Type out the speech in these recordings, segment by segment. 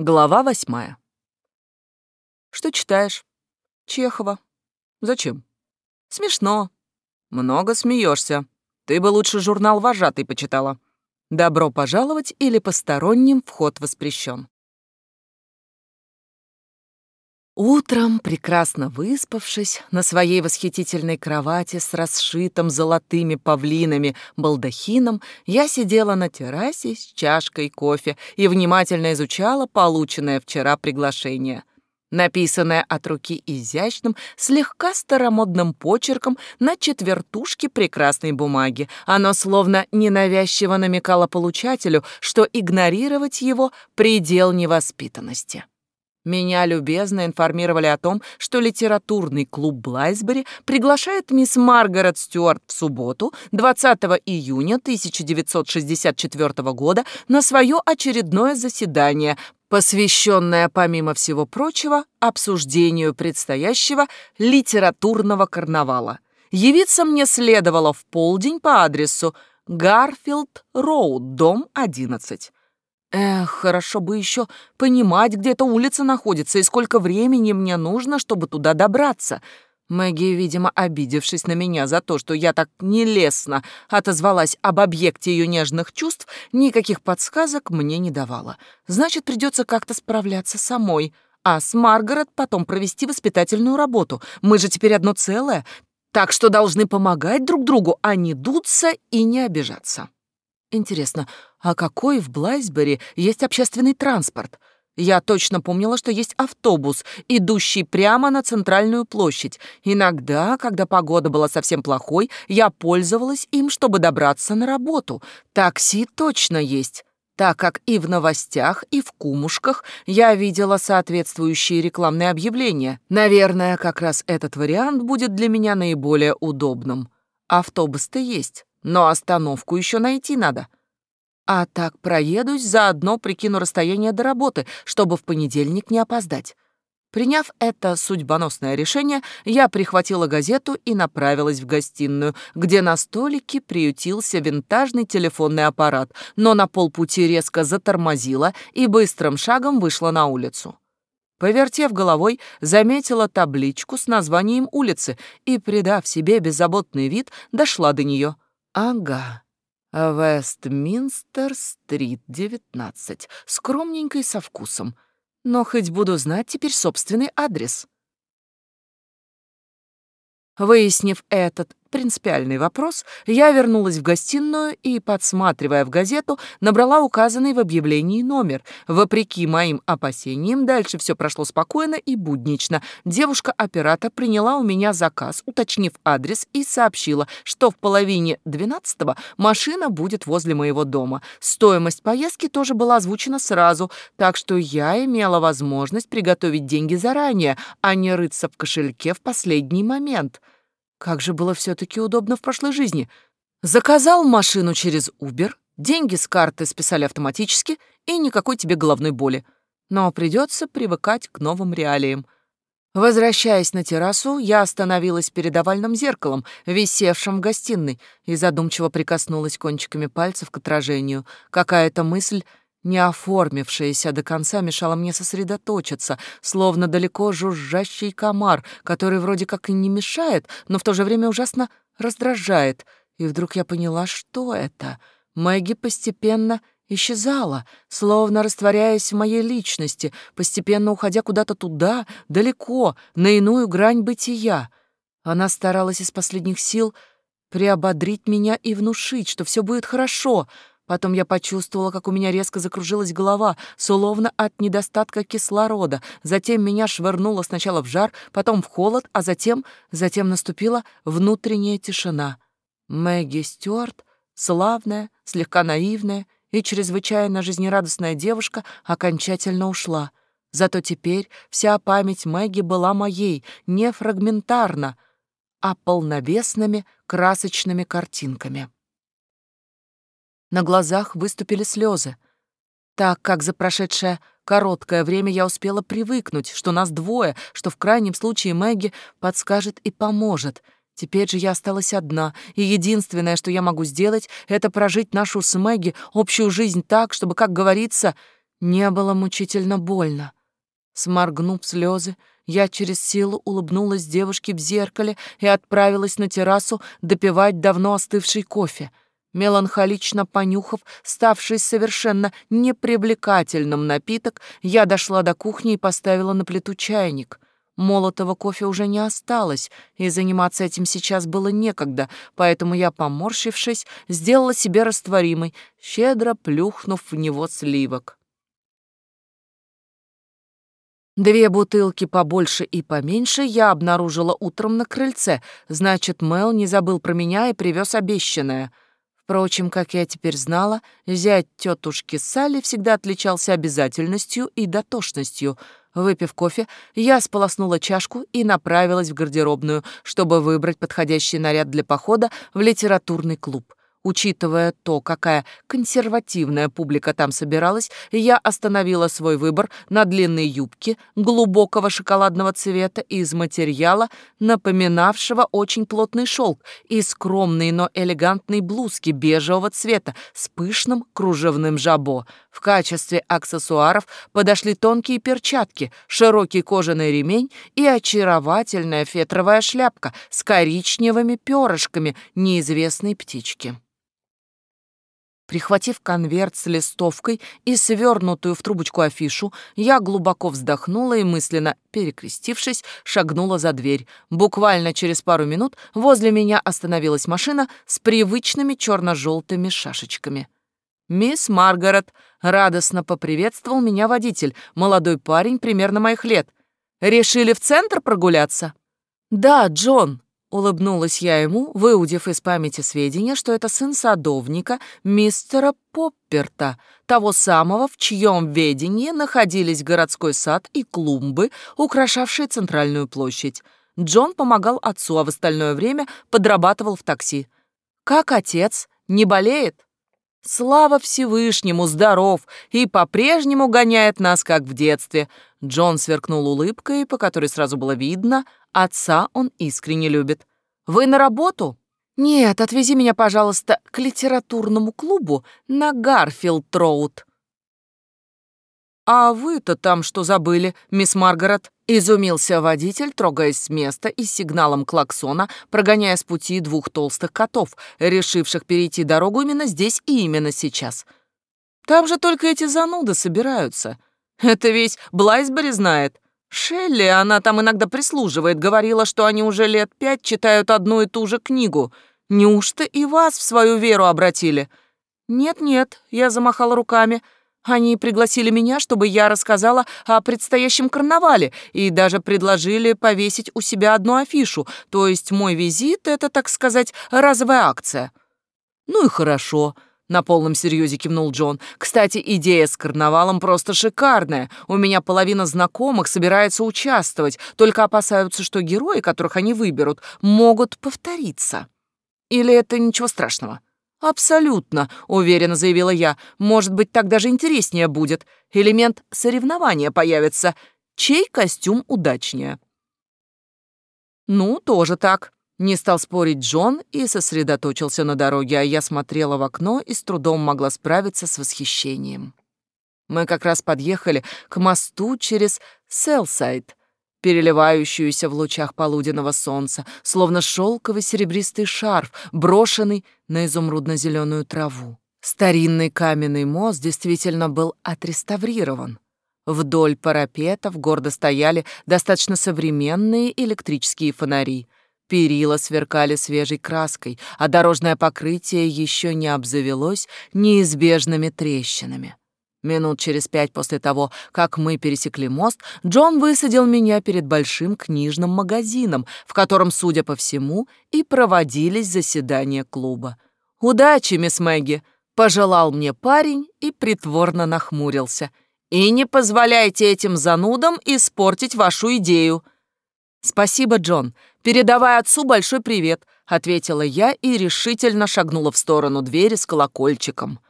Глава восьмая. Что читаешь? Чехова. Зачем? Смешно. Много смеешься. Ты бы лучше журнал «Вожатый» почитала. Добро пожаловать или посторонним вход воспрещен. Утром, прекрасно выспавшись, на своей восхитительной кровати с расшитым золотыми павлинами балдахином, я сидела на террасе с чашкой кофе и внимательно изучала полученное вчера приглашение. Написанное от руки изящным, слегка старомодным почерком на четвертушке прекрасной бумаги. Оно словно ненавязчиво намекало получателю, что игнорировать его — предел невоспитанности. Меня любезно информировали о том, что литературный клуб Блайсбери приглашает мисс Маргарет Стюарт в субботу, 20 июня 1964 года, на свое очередное заседание, посвященное, помимо всего прочего, обсуждению предстоящего литературного карнавала. Явиться мне следовало в полдень по адресу Гарфилд Роуд, дом 11. Эх, хорошо бы еще понимать, где эта улица находится и сколько времени мне нужно, чтобы туда добраться. Мэгги, видимо, обидевшись на меня за то, что я так нелестно отозвалась об объекте ее нежных чувств, никаких подсказок мне не давала. Значит, придется как-то справляться самой. А с Маргарет потом провести воспитательную работу. Мы же теперь одно целое, так что должны помогать друг другу, а не дуться и не обижаться. Интересно, а какой в Блайсбери есть общественный транспорт? Я точно помнила, что есть автобус, идущий прямо на центральную площадь. Иногда, когда погода была совсем плохой, я пользовалась им, чтобы добраться на работу. Такси точно есть, так как и в новостях, и в кумушках я видела соответствующие рекламные объявления. Наверное, как раз этот вариант будет для меня наиболее удобным. Автобус-то есть, но остановку еще найти надо. А так проедусь, заодно прикину расстояние до работы, чтобы в понедельник не опоздать. Приняв это судьбоносное решение, я прихватила газету и направилась в гостиную, где на столике приютился винтажный телефонный аппарат, но на полпути резко затормозила и быстрым шагом вышла на улицу. Повертев головой, заметила табличку с названием улицы и, придав себе беззаботный вид, дошла до нее. Ага, Вестминстер-стрит, 19. Скромненько со вкусом. Но хоть буду знать теперь собственный адрес. Выяснив этот принципиальный вопрос, я вернулась в гостиную и, подсматривая в газету, набрала указанный в объявлении номер. Вопреки моим опасениям, дальше все прошло спокойно и буднично. Девушка-оператор приняла у меня заказ, уточнив адрес и сообщила, что в половине двенадцатого машина будет возле моего дома. Стоимость поездки тоже была озвучена сразу, так что я имела возможность приготовить деньги заранее, а не рыться в кошельке в последний момент. Как же было все-таки удобно в прошлой жизни. Заказал машину через Uber, деньги с карты списали автоматически и никакой тебе головной боли. Но придется привыкать к новым реалиям. Возвращаясь на террасу, я остановилась перед овальным зеркалом, висевшим в гостиной, и задумчиво прикоснулась кончиками пальцев к отражению. Какая-то мысль не оформившаяся до конца, мешала мне сосредоточиться, словно далеко жужжащий комар, который вроде как и не мешает, но в то же время ужасно раздражает. И вдруг я поняла, что это. Мэгги постепенно исчезала, словно растворяясь в моей личности, постепенно уходя куда-то туда, далеко, на иную грань бытия. Она старалась из последних сил приободрить меня и внушить, что все будет хорошо — Потом я почувствовала, как у меня резко закружилась голова, словно от недостатка кислорода. Затем меня швырнуло сначала в жар, потом в холод, а затем... Затем наступила внутренняя тишина. Мэгги Стюарт, славная, слегка наивная и чрезвычайно жизнерадостная девушка, окончательно ушла. Зато теперь вся память Мэгги была моей, не фрагментарно, а полновесными красочными картинками. На глазах выступили слезы. Так как за прошедшее короткое время я успела привыкнуть, что нас двое, что в крайнем случае Мэгги подскажет и поможет. Теперь же я осталась одна, и единственное, что я могу сделать, это прожить нашу с Мэгги общую жизнь так, чтобы, как говорится, Не было мучительно больно. Сморгнув слезы, я через силу улыбнулась девушке в зеркале и отправилась на террасу допивать давно остывший кофе. Меланхолично понюхав, ставший совершенно непривлекательным напиток, я дошла до кухни и поставила на плиту чайник. Молотого кофе уже не осталось, и заниматься этим сейчас было некогда, поэтому я, поморщившись, сделала себе растворимый, щедро плюхнув в него сливок. Две бутылки побольше и поменьше я обнаружила утром на крыльце, значит, Мел не забыл про меня и привез обещанное. Впрочем, как я теперь знала, зять тетушки Салли всегда отличался обязательностью и дотошностью. Выпив кофе, я сполоснула чашку и направилась в гардеробную, чтобы выбрать подходящий наряд для похода в литературный клуб. Учитывая то, какая консервативная публика там собиралась, я остановила свой выбор на длинной юбке глубокого шоколадного цвета из материала, напоминавшего очень плотный шелк, и скромной, но элегантной блузки бежевого цвета с пышным кружевным жабо. В качестве аксессуаров подошли тонкие перчатки, широкий кожаный ремень и очаровательная фетровая шляпка с коричневыми перышками неизвестной птички. Прихватив конверт с листовкой и свернутую в трубочку афишу, я глубоко вздохнула и, мысленно перекрестившись, шагнула за дверь. Буквально через пару минут возле меня остановилась машина с привычными черно-желтыми шашечками. «Мисс Маргарет», — радостно поприветствовал меня водитель, молодой парень примерно моих лет. «Решили в центр прогуляться?» «Да, Джон», Улыбнулась я ему, выудив из памяти сведения, что это сын садовника мистера Попперта, того самого, в чьем ведении находились городской сад и клумбы, украшавшие центральную площадь. Джон помогал отцу, а в остальное время подрабатывал в такси. «Как отец? Не болеет?» Слава Всевышнему, здоров и по-прежнему гоняет нас, как в детстве. Джон сверкнул улыбкой, по которой сразу было видно, отца он искренне любит. Вы на работу? Нет, отвези меня, пожалуйста, к литературному клубу на Гарфилд-Роуд. А вы-то там что забыли, мисс Маргарет? Изумился водитель, трогаясь с места и сигналом клаксона, прогоняя с пути двух толстых котов, решивших перейти дорогу именно здесь и именно сейчас. Там же только эти зануды собираются. Это весь Блайсбери знает. Шелли, она там иногда прислуживает, говорила, что они уже лет пять читают одну и ту же книгу. Неужто и вас в свою веру обратили? Нет-нет, я замахала руками — они пригласили меня, чтобы я рассказала о предстоящем карнавале и даже предложили повесить у себя одну афишу, то есть мой визит — это, так сказать, разовая акция». «Ну и хорошо», — на полном серьезе кивнул Джон. «Кстати, идея с карнавалом просто шикарная. У меня половина знакомых собирается участвовать, только опасаются, что герои, которых они выберут, могут повториться. Или это ничего страшного?» «Абсолютно», — уверенно заявила я. «Может быть, так даже интереснее будет. Элемент соревнования появится. Чей костюм удачнее?» «Ну, тоже так», — не стал спорить Джон и сосредоточился на дороге, а я смотрела в окно и с трудом могла справиться с восхищением. Мы как раз подъехали к мосту через Селсайд, переливающуюся в лучах полуденного солнца, словно шелковый серебристый шарф, брошенный на изумрудно-зеленую траву. Старинный каменный мост действительно был отреставрирован. Вдоль парапетов гордо стояли достаточно современные электрические фонари. Перила сверкали свежей краской, а дорожное покрытие еще не обзавелось неизбежными трещинами. Минут через пять после того, как мы пересекли мост, Джон высадил меня перед большим книжным магазином, в котором, судя по всему, и проводились заседания клуба. «Удачи, мисс Мэгги!» — пожелал мне парень и притворно нахмурился. «И не позволяйте этим занудам испортить вашу идею!» «Спасибо, Джон. Передавай отцу большой привет», — ответила я и решительно шагнула в сторону двери с колокольчиком.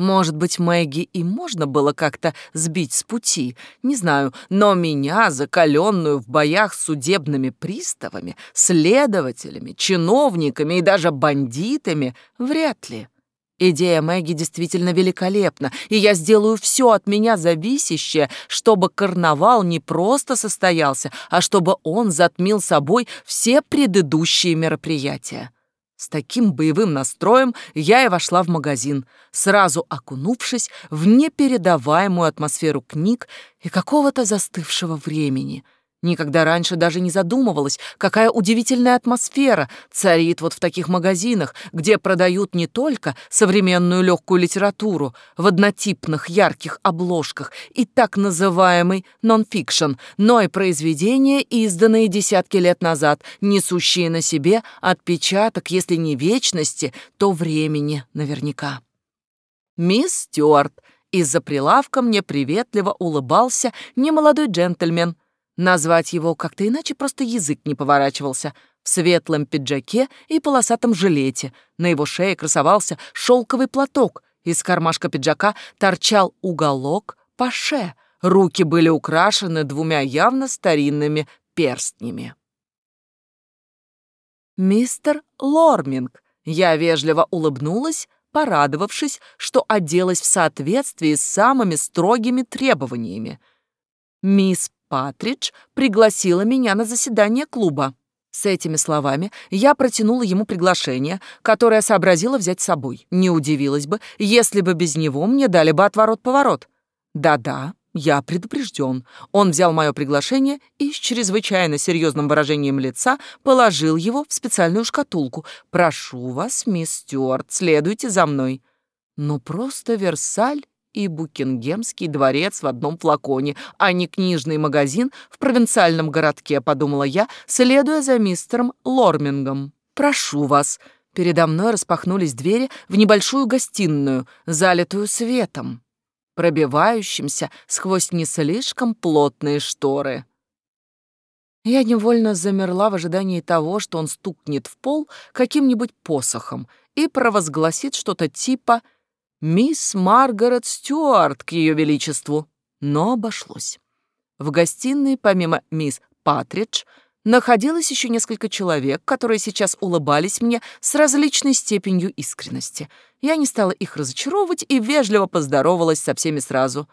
Может быть, Мэгги и можно было как-то сбить с пути, не знаю, но меня, закаленную в боях с судебными приставами, следователями, чиновниками и даже бандитами, вряд ли. Идея Мэгги действительно великолепна, и я сделаю все от меня зависящее, чтобы карнавал не просто состоялся, а чтобы он затмил собой все предыдущие мероприятия. С таким боевым настроем я и вошла в магазин, сразу окунувшись в непередаваемую атмосферу книг и какого-то застывшего времени — Никогда раньше даже не задумывалась, какая удивительная атмосфера царит вот в таких магазинах, где продают не только современную легкую литературу в однотипных ярких обложках и так называемый нон-фикшн, но и произведения, изданные десятки лет назад, несущие на себе отпечаток, если не вечности, то времени наверняка. Мисс Стюарт из-за прилавка мне приветливо улыбался немолодой джентльмен — Назвать его как-то иначе просто язык не поворачивался. В светлом пиджаке и полосатом жилете. На его шее красовался шелковый платок. Из кармашка пиджака торчал уголок паше. Руки были украшены двумя явно старинными перстнями. «Мистер Лорминг», я вежливо улыбнулась, порадовавшись, что оделась в соответствии с самыми строгими требованиями. Мисс Патридж пригласила меня на заседание клуба. С этими словами я протянула ему приглашение, которое сообразила взять с собой. Не удивилась бы, если бы без него мне дали бы отворот-поворот. Да-да, я предупрежден. Он взял мое приглашение и с чрезвычайно серьезным выражением лица положил его в специальную шкатулку. «Прошу вас, мисс Стюарт, следуйте за мной». Ну, просто Версаль и Букингемский дворец в одном флаконе, а не книжный магазин в провинциальном городке, подумала я, следуя за мистером Лормингом. «Прошу вас». Передо мной распахнулись двери в небольшую гостиную, залитую светом, пробивающимся сквозь не слишком плотные шторы. Я невольно замерла в ожидании того, что он стукнет в пол каким-нибудь посохом и провозгласит что-то типа «Связь» мисс Маргарет Стюарт к ее величеству, но обошлось. В гостиной, помимо мисс Патридж, находилось еще несколько человек, которые сейчас улыбались мне с различной степенью искренности. Я не стала их разочаровывать и вежливо поздоровалась со всеми сразу.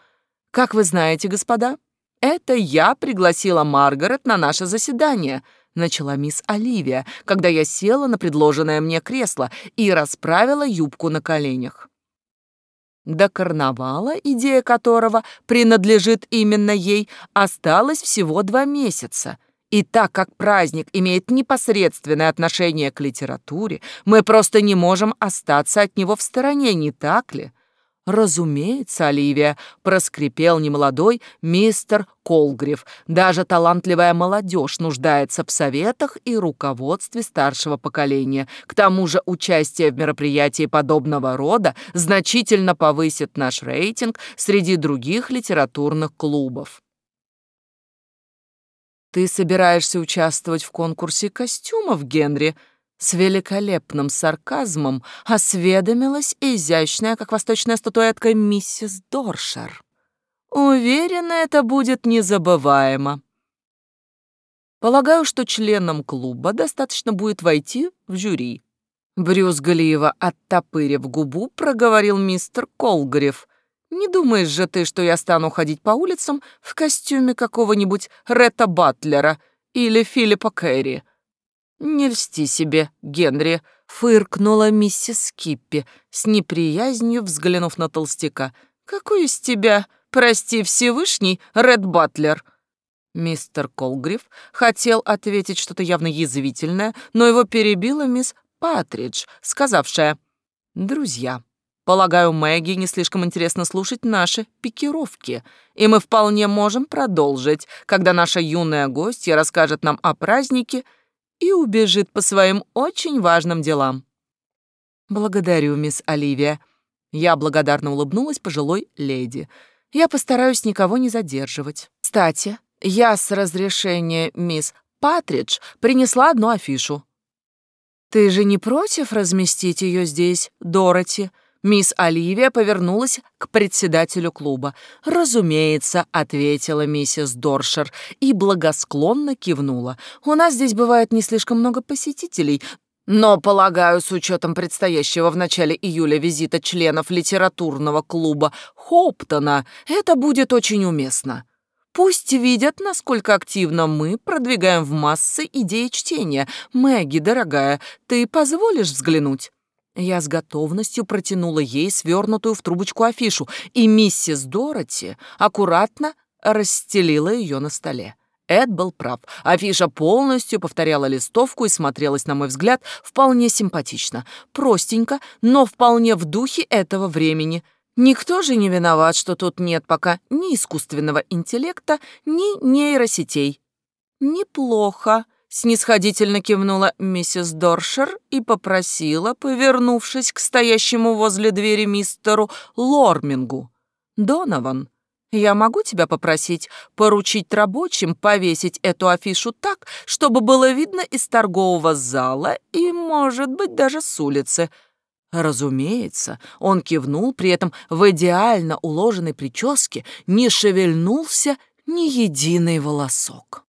«Как вы знаете, господа, это я пригласила Маргарет на наше заседание», начала мисс Оливия, когда я села на предложенное мне кресло и расправила юбку на коленях. До карнавала, идея которого принадлежит именно ей, осталось всего два месяца. И так как праздник имеет непосредственное отношение к литературе, мы просто не можем остаться от него в стороне, не так ли? «Разумеется, Оливия», — проскрипел немолодой мистер Колгрив. «Даже талантливая молодежь нуждается в советах и руководстве старшего поколения. К тому же участие в мероприятии подобного рода значительно повысит наш рейтинг среди других литературных клубов». «Ты собираешься участвовать в конкурсе костюмов, Генри?» С великолепным сарказмом осведомилась изящная, как восточная статуэтка, миссис Доршер. Уверена, это будет незабываемо. Полагаю, что членам клуба достаточно будет войти в жюри. Брюзгливо оттопырив губу, проговорил мистер Колгрев. «Не думаешь же ты, что я стану ходить по улицам в костюме какого-нибудь Ретта Батлера или Филиппа Кэрри?» «Не льсти себе, Генри», — фыркнула миссис Киппи, с неприязнью взглянув на толстяка. «Какой из тебя, прости Всевышний, Ред Батлер?» Мистер Колгриф хотел ответить что-то явно язвительное, но его перебила мисс Патридж, сказавшая «Друзья, полагаю, Мэгги не слишком интересно слушать наши пикировки, и мы вполне можем продолжить, когда наша юная гостья расскажет нам о празднике — и убежит по своим очень важным делам. Благодарю, мисс Оливия. Я благодарно улыбнулась пожилой леди. Я постараюсь никого не задерживать. Кстати, я с разрешения мисс Патридж принесла одну афишу. Ты же не против разместить ее здесь, Дороти? Мисс Оливия повернулась к председателю клуба. «Разумеется», — ответила миссис Доршер и благосклонно кивнула. «У нас здесь бывает не слишком много посетителей, Но, полагаю, с учетом предстоящего в начале июля визита членов литературного клуба Хоптона, это будет очень уместно. Пусть видят, насколько активно мы продвигаем в массы идеи чтения. Мэгги, дорогая, ты позволишь взглянуть?» Я с готовностью протянула ей свернутую в трубочку афишу, и миссис Дороти аккуратно расстелила ее на столе. Эд был прав. Афиша полностью повторяла листовку и смотрелась, на мой взгляд, вполне симпатично. Простенько, но вполне в духе этого времени. Никто же не виноват, что тут нет пока ни искусственного интеллекта, ни нейросетей. «Неплохо», — снисходительно кивнула миссис Доршер и попросила, повернувшись к стоящему возле двери мистеру Лормингу. «Донован, я могу тебя попросить поручить рабочим повесить эту афишу так, чтобы было видно из торгового зала и, может быть, даже с улицы. Разумеется, он кивнул, при этом в идеально уложенной прическе не шевельнулся ни единый волосок.